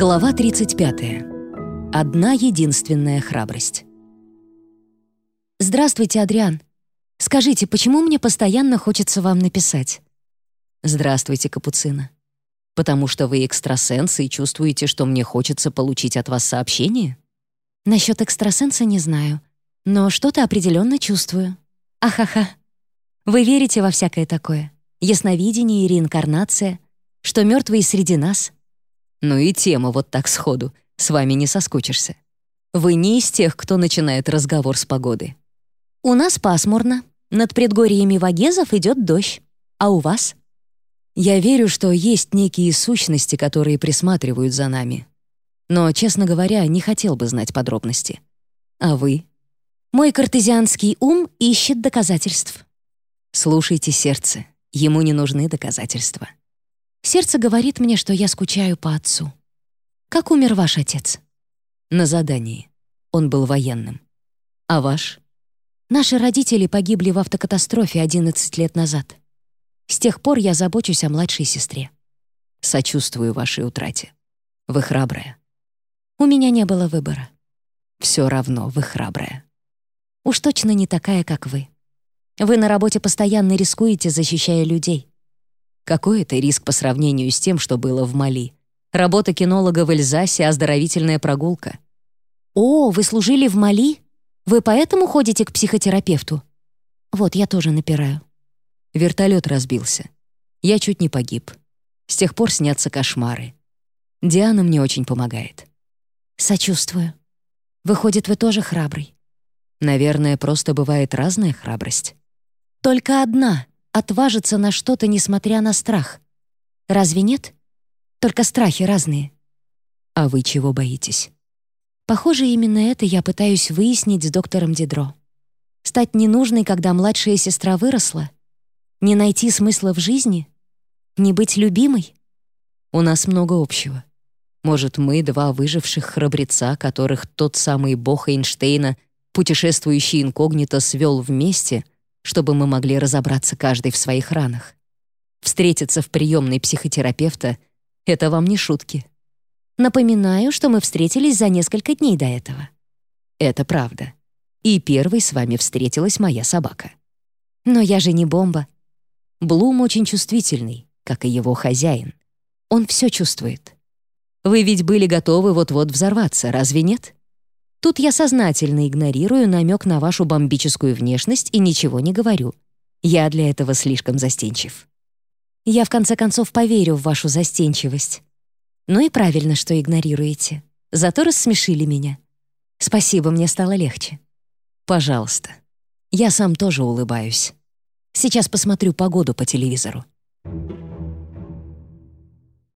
Глава 35. Одна единственная храбрость. Здравствуйте, Адриан. Скажите, почему мне постоянно хочется вам написать? Здравствуйте, Капуцина. Потому что вы экстрасенс и чувствуете, что мне хочется получить от вас сообщение? Насчет экстрасенса не знаю, но что-то определенно чувствую. Ахаха. Вы верите во всякое такое? Ясновидение и реинкарнация? Что мертвые среди нас? Ну и тема вот так сходу. С вами не соскучишься. Вы не из тех, кто начинает разговор с погоды. У нас пасмурно. Над предгорьями Вагезов идет дождь. А у вас? Я верю, что есть некие сущности, которые присматривают за нами. Но, честно говоря, не хотел бы знать подробности. А вы? Мой картезианский ум ищет доказательств. Слушайте сердце. Ему не нужны доказательства. Сердце говорит мне, что я скучаю по отцу. Как умер ваш отец? На задании. Он был военным. А ваш? Наши родители погибли в автокатастрофе 11 лет назад. С тех пор я забочусь о младшей сестре. Сочувствую вашей утрате. Вы храбрая. У меня не было выбора. Все равно вы храбрая. Уж точно не такая, как вы. Вы на работе постоянно рискуете, защищая людей. Какой это риск по сравнению с тем, что было в Мали? Работа кинолога в Эльзасе, оздоровительная прогулка. «О, вы служили в Мали? Вы поэтому ходите к психотерапевту?» «Вот, я тоже напираю». Вертолет разбился. Я чуть не погиб. С тех пор снятся кошмары. Диана мне очень помогает. «Сочувствую. Выходит, вы тоже храбрый». Наверное, просто бывает разная храбрость. Только одна — отважиться на что-то, несмотря на страх. Разве нет? Только страхи разные. А вы чего боитесь? Похоже, именно это я пытаюсь выяснить с доктором Дидро. Стать ненужной, когда младшая сестра выросла? Не найти смысла в жизни? Не быть любимой? У нас много общего. Может, мы два выживших храбреца, которых тот самый бог Эйнштейна, путешествующий инкогнито, свел вместе, чтобы мы могли разобраться каждый в своих ранах. Встретиться в приемной психотерапевта — это вам не шутки. Напоминаю, что мы встретились за несколько дней до этого. Это правда. И первой с вами встретилась моя собака. Но я же не бомба. Блум очень чувствительный, как и его хозяин. Он все чувствует. Вы ведь были готовы вот-вот взорваться, разве нет? Тут я сознательно игнорирую намек на вашу бомбическую внешность и ничего не говорю. Я для этого слишком застенчив. Я, в конце концов, поверю в вашу застенчивость. Ну и правильно, что игнорируете. Зато рассмешили меня. Спасибо, мне стало легче. Пожалуйста. Я сам тоже улыбаюсь. Сейчас посмотрю погоду по телевизору.